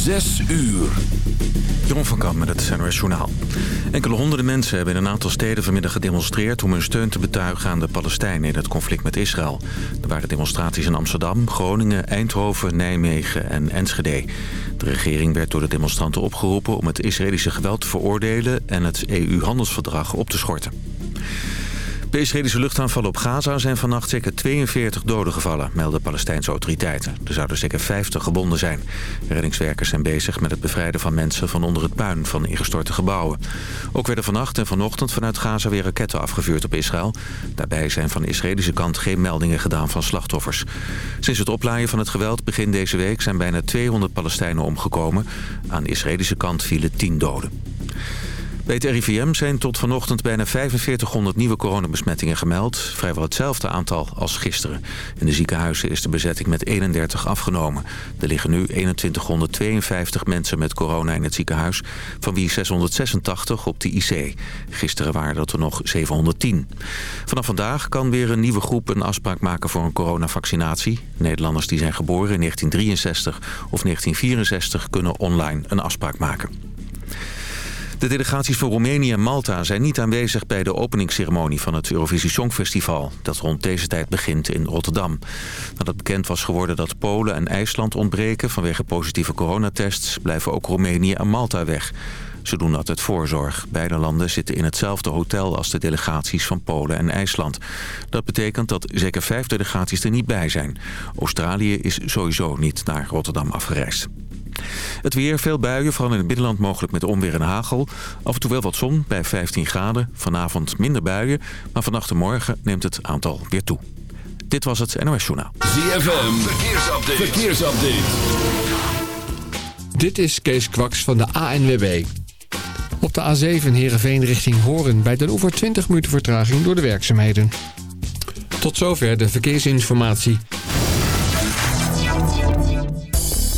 Zes uur. Jeroen van Kamp met het NOS Journaal. Enkele honderden mensen hebben in een aantal steden vanmiddag gedemonstreerd... om hun steun te betuigen aan de Palestijnen in het conflict met Israël. Er waren demonstraties in Amsterdam, Groningen, Eindhoven, Nijmegen en Enschede. De regering werd door de demonstranten opgeroepen om het Israëlische geweld te veroordelen... en het EU-handelsverdrag op te schorten. Bij Israëlische luchtaanvallen op Gaza zijn vannacht zeker 42 doden gevallen, melden Palestijnse autoriteiten. Er zouden zeker 50 gebonden zijn. Reddingswerkers zijn bezig met het bevrijden van mensen van onder het puin van ingestorte gebouwen. Ook werden vannacht en vanochtend vanuit Gaza weer raketten afgevuurd op Israël. Daarbij zijn van de Israëlische kant geen meldingen gedaan van slachtoffers. Sinds het oplaaien van het geweld begin deze week zijn bijna 200 Palestijnen omgekomen. Aan de Israëlische kant vielen 10 doden. Bij het RIVM zijn tot vanochtend bijna 4500 nieuwe coronabesmettingen gemeld. Vrijwel hetzelfde aantal als gisteren. In de ziekenhuizen is de bezetting met 31 afgenomen. Er liggen nu 2152 mensen met corona in het ziekenhuis... van wie 686 op de IC. Gisteren waren dat er nog 710. Vanaf vandaag kan weer een nieuwe groep een afspraak maken voor een coronavaccinatie. Nederlanders die zijn geboren in 1963 of 1964 kunnen online een afspraak maken. De delegaties van Roemenië en Malta zijn niet aanwezig bij de openingsceremonie van het Eurovisie Songfestival, dat rond deze tijd begint in Rotterdam. Nadat bekend was geworden dat Polen en IJsland ontbreken vanwege positieve coronatests, blijven ook Roemenië en Malta weg. Ze doen dat uit voorzorg. Beide landen zitten in hetzelfde hotel als de delegaties van Polen en IJsland. Dat betekent dat zeker vijf delegaties er niet bij zijn. Australië is sowieso niet naar Rotterdam afgereisd. Het weer, veel buien, vooral in het binnenland mogelijk met onweer en hagel. Af en toe wel wat zon, bij 15 graden. Vanavond minder buien, maar vannacht en morgen neemt het aantal weer toe. Dit was het NOS Journaal. ZFM, verkeersupdate. verkeersupdate. Dit is Kees Kwaks van de ANWB. Op de A7 Heerenveen richting Horen bij Den Oever 20 minuten vertraging door de werkzaamheden. Tot zover de verkeersinformatie.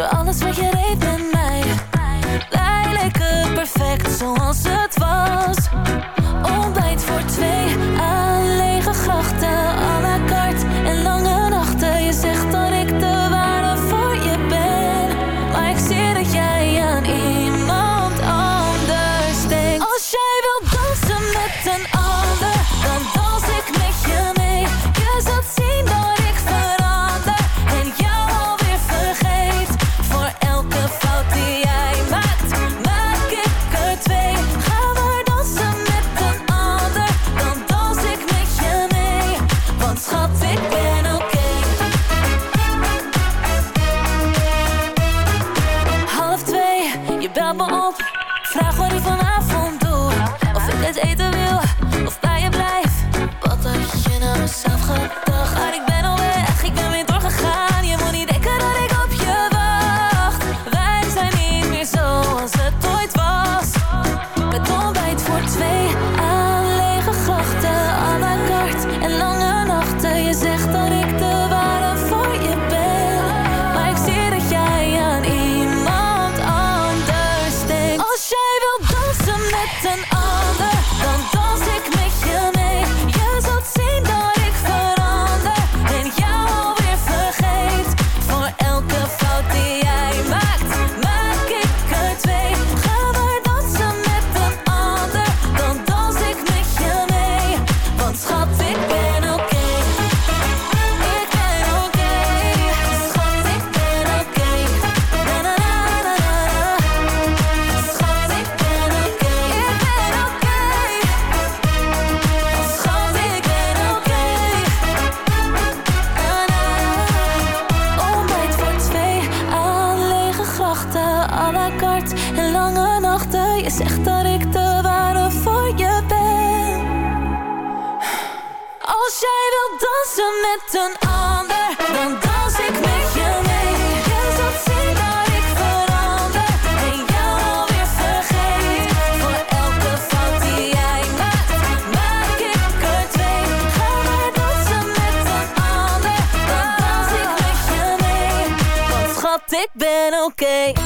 Door alles wat je deed met mij. Wij leken perfect zoals het ben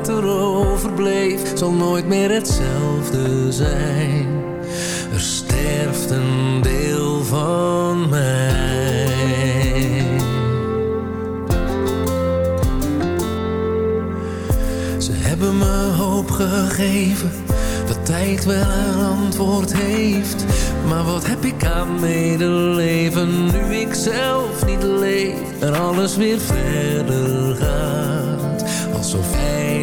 wat er overbleef zal nooit meer hetzelfde zijn. Er sterft een deel van mij. Ze hebben me hoop gegeven dat tijd wel een antwoord heeft. Maar wat heb ik aan medeleven nu ik zelf niet leef en alles weer verder gaat.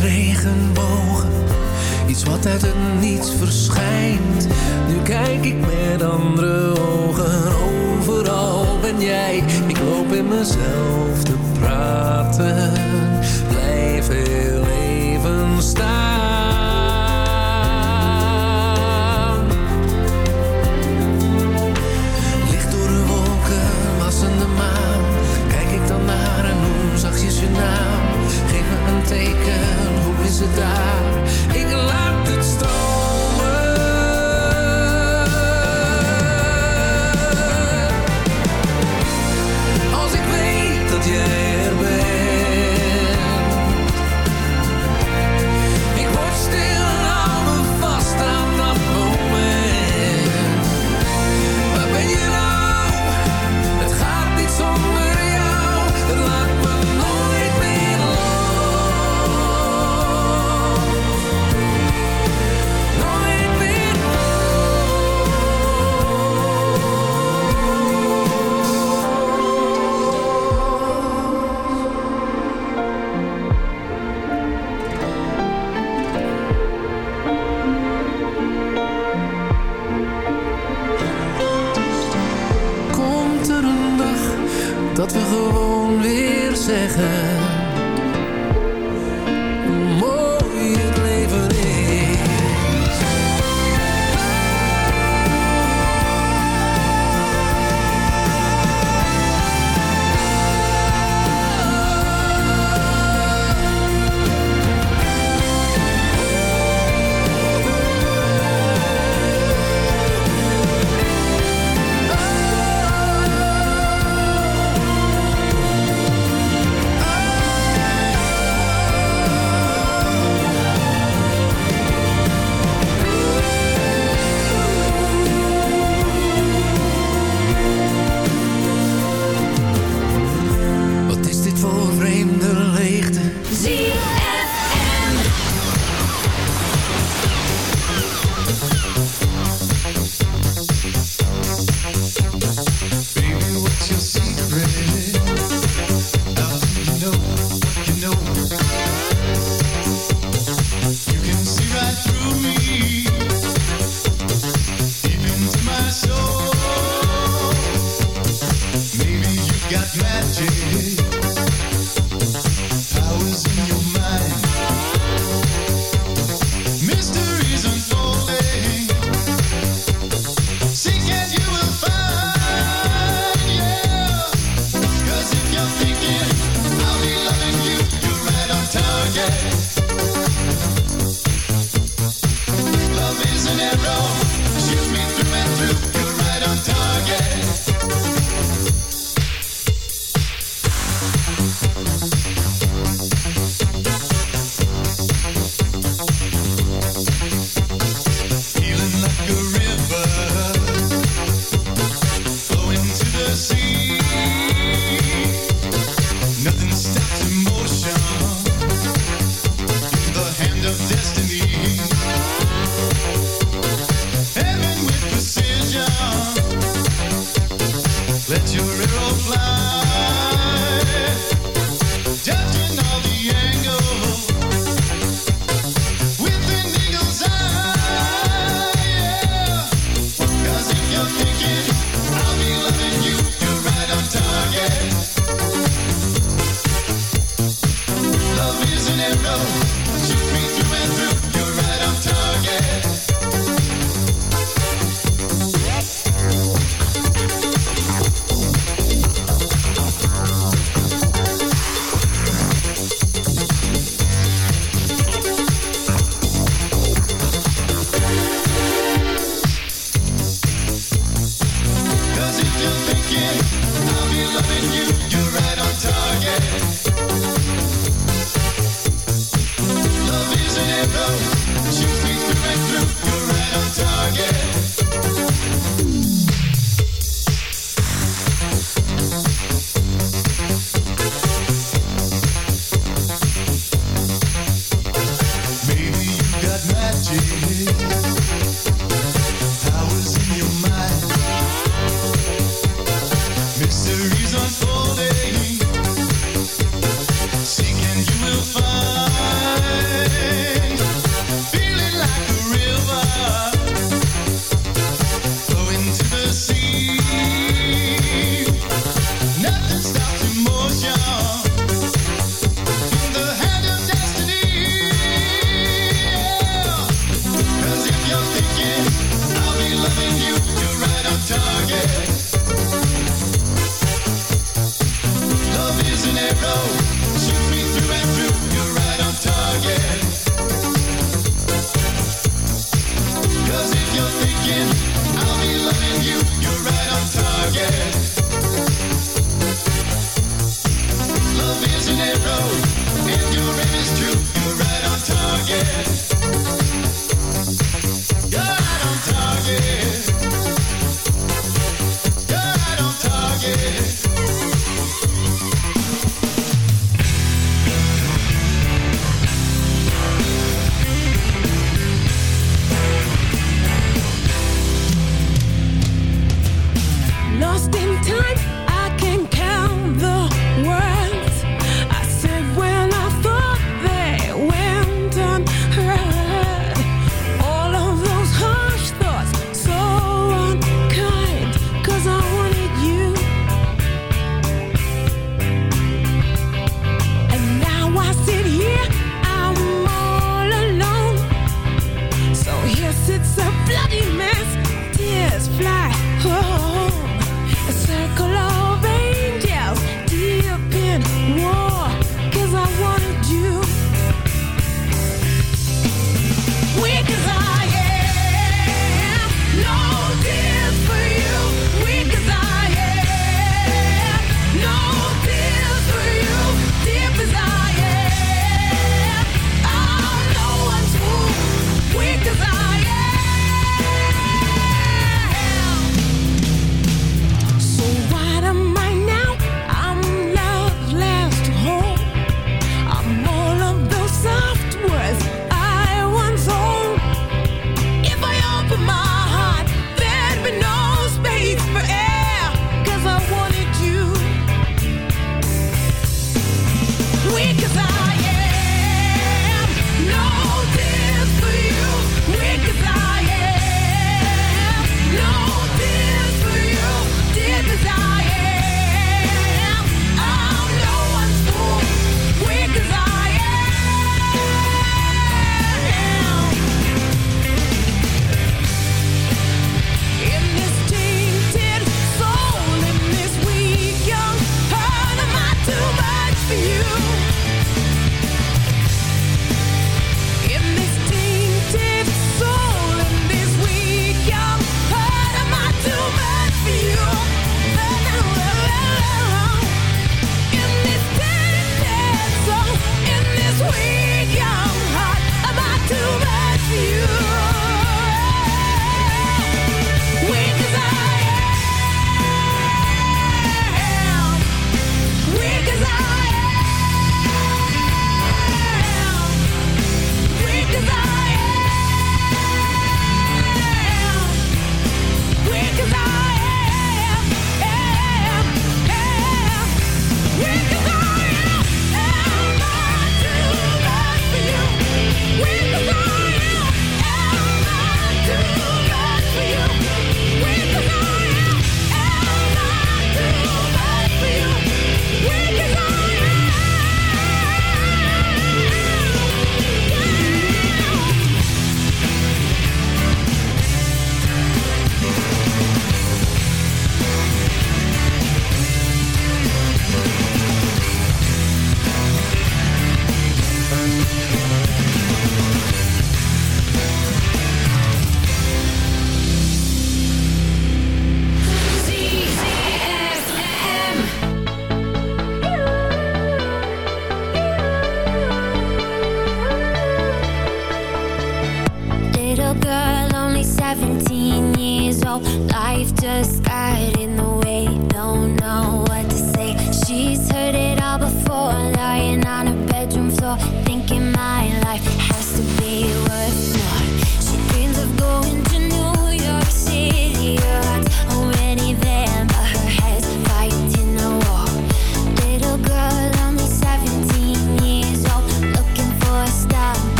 Regenbogen, iets wat uit het niets verschijnt. Nu kijk ik met andere ogen, overal ben jij. Ik loop in mezelf te praten, blijf heel even staan.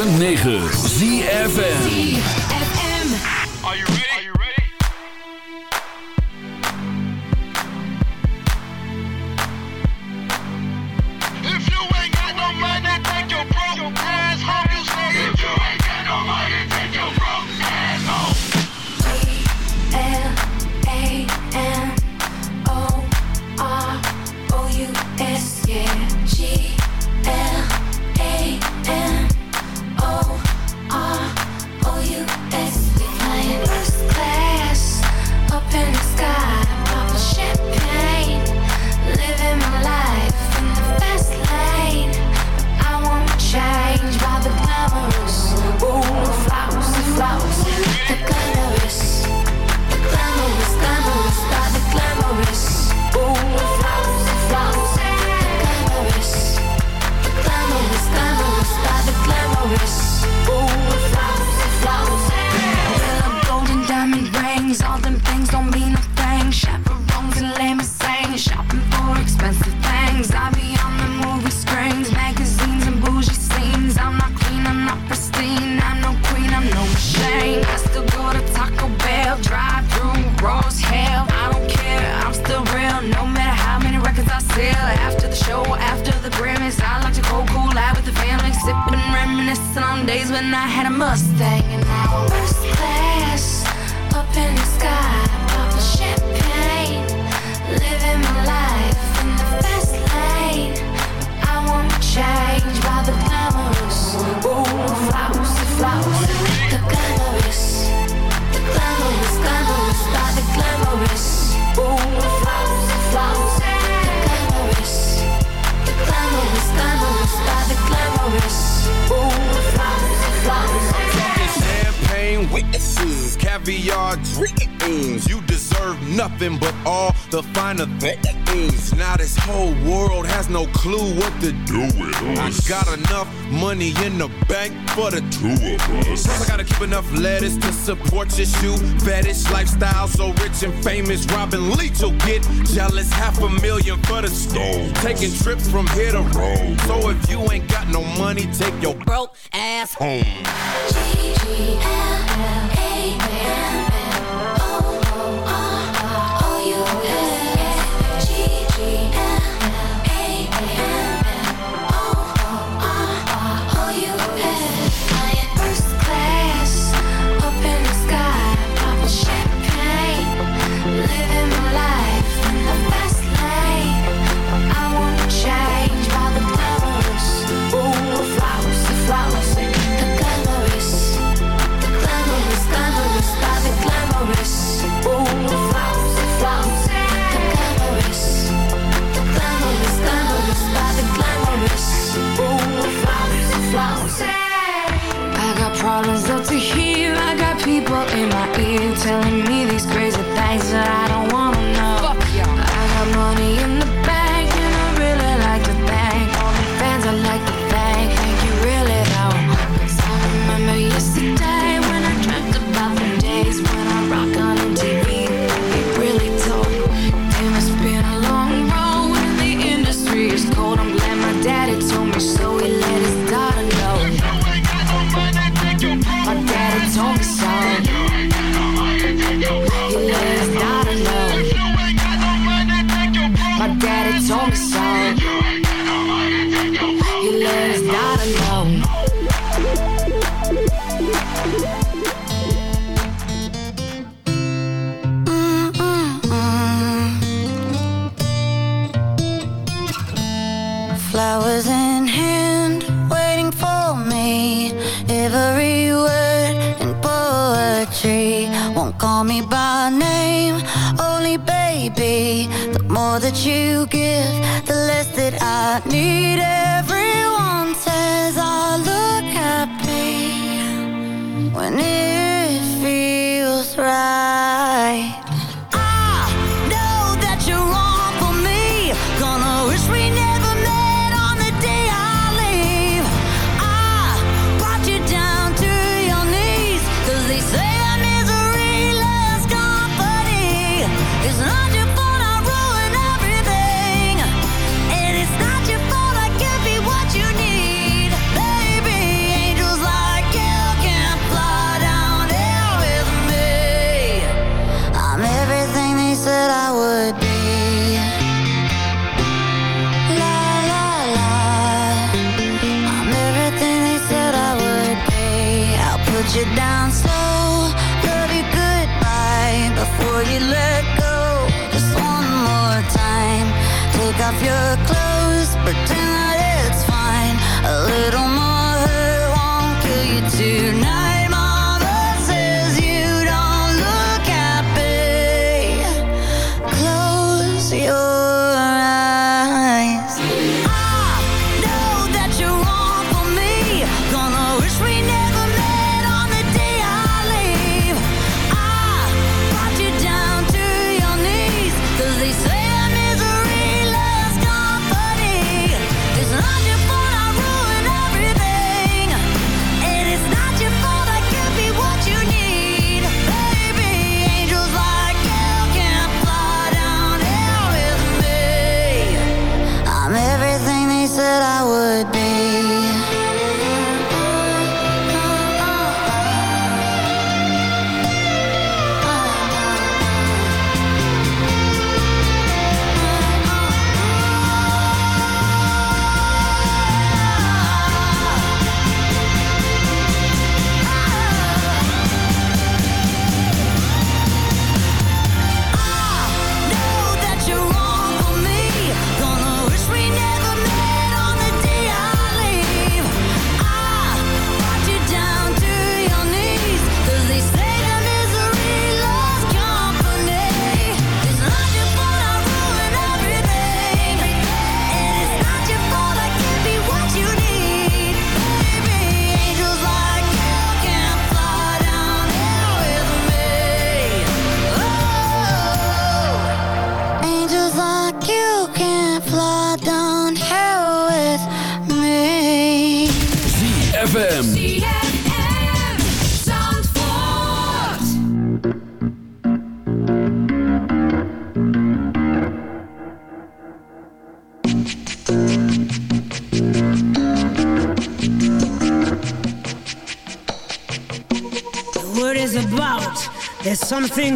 106.9 ZFN do it. I got enough money in the bank for the two of us. Plus I gotta keep enough letters to support your shoe fetish lifestyle. So rich and famous, Robin Leach will get jealous. Half a million for the stove. Taking trips from here to Rome. So if you ain't got no money, take your broke ass home. G-G-L.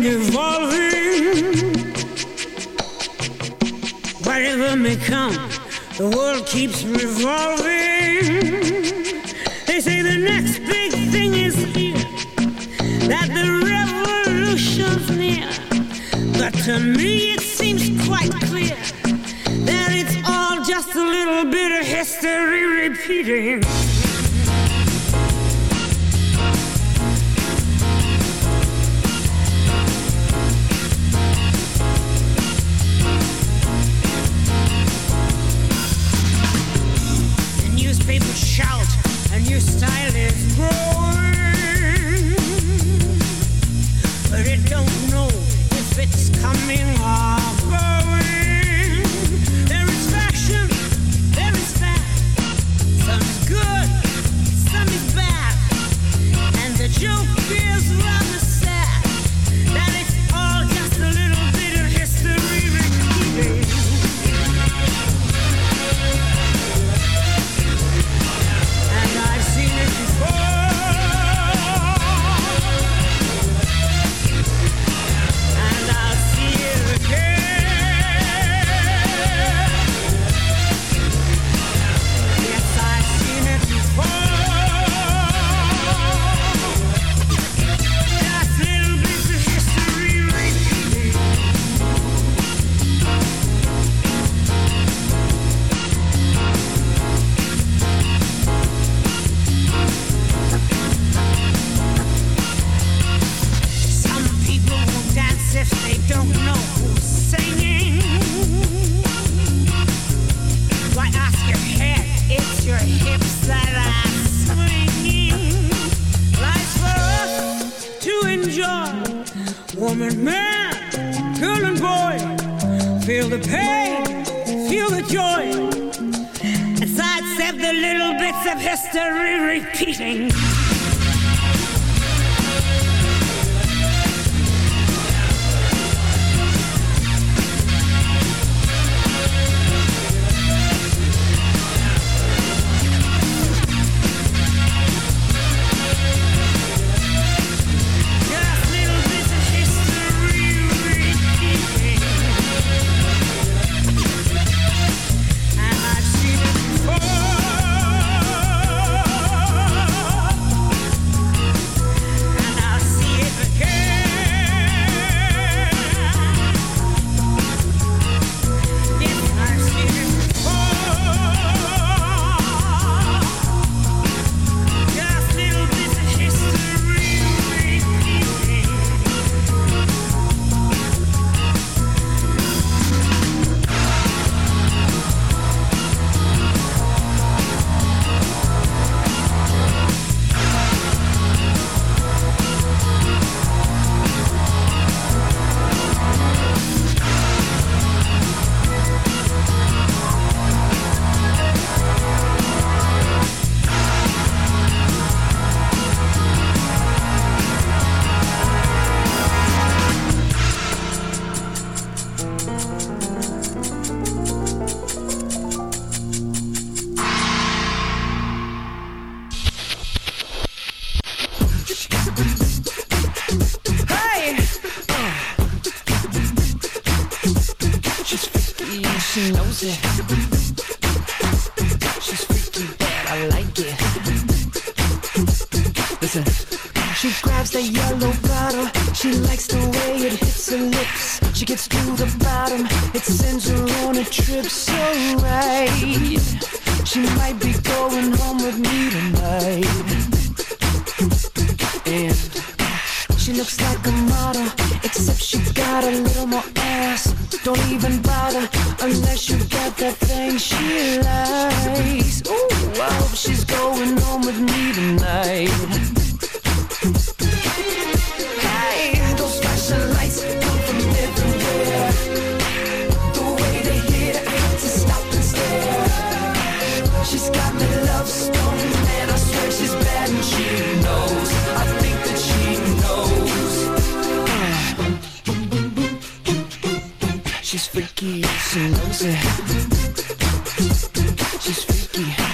singing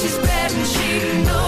She's bad and she knows.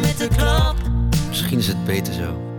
Met de. Misschien is het beter zo.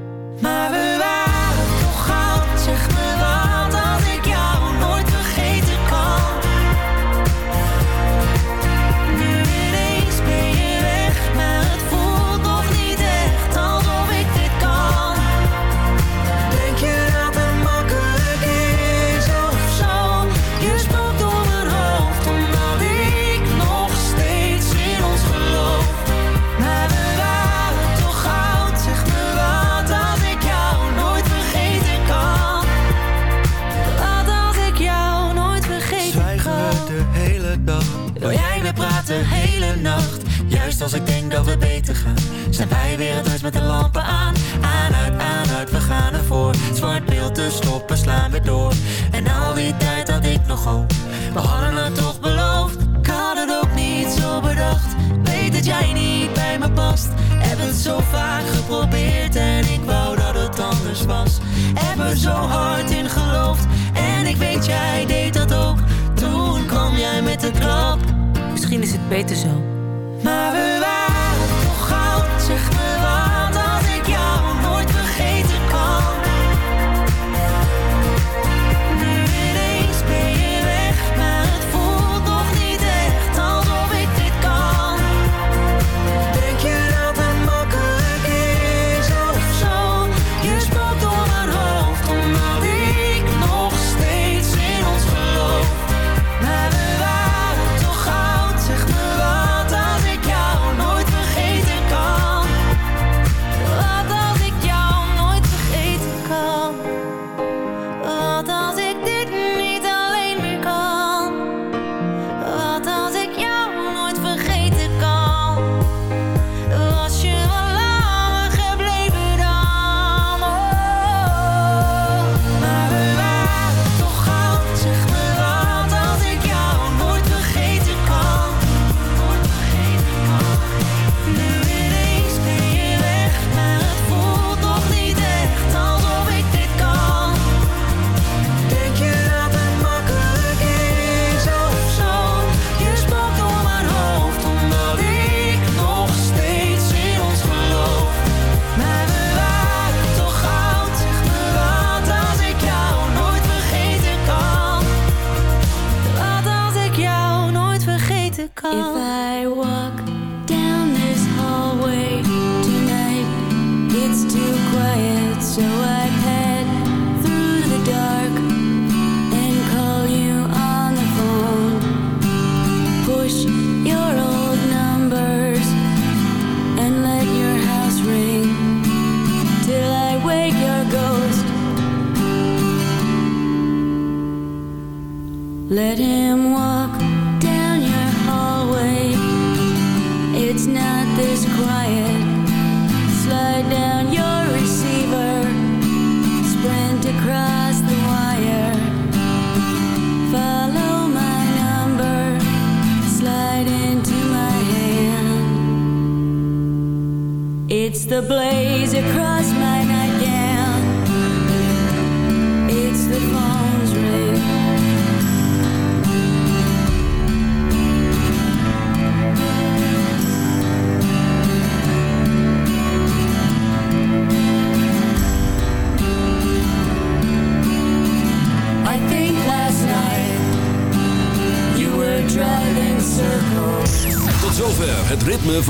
op en slaan weer door. En al die tijd had ik nog hoop, we hadden het toch beloofd. Ik had het ook niet zo bedacht, weet dat jij niet bij me past. Heb het zo vaak geprobeerd en ik wou dat het anders was. Heb er zo hard in geloofd en ik weet jij deed dat ook. Toen kwam jij met de klap. Misschien is het beter zo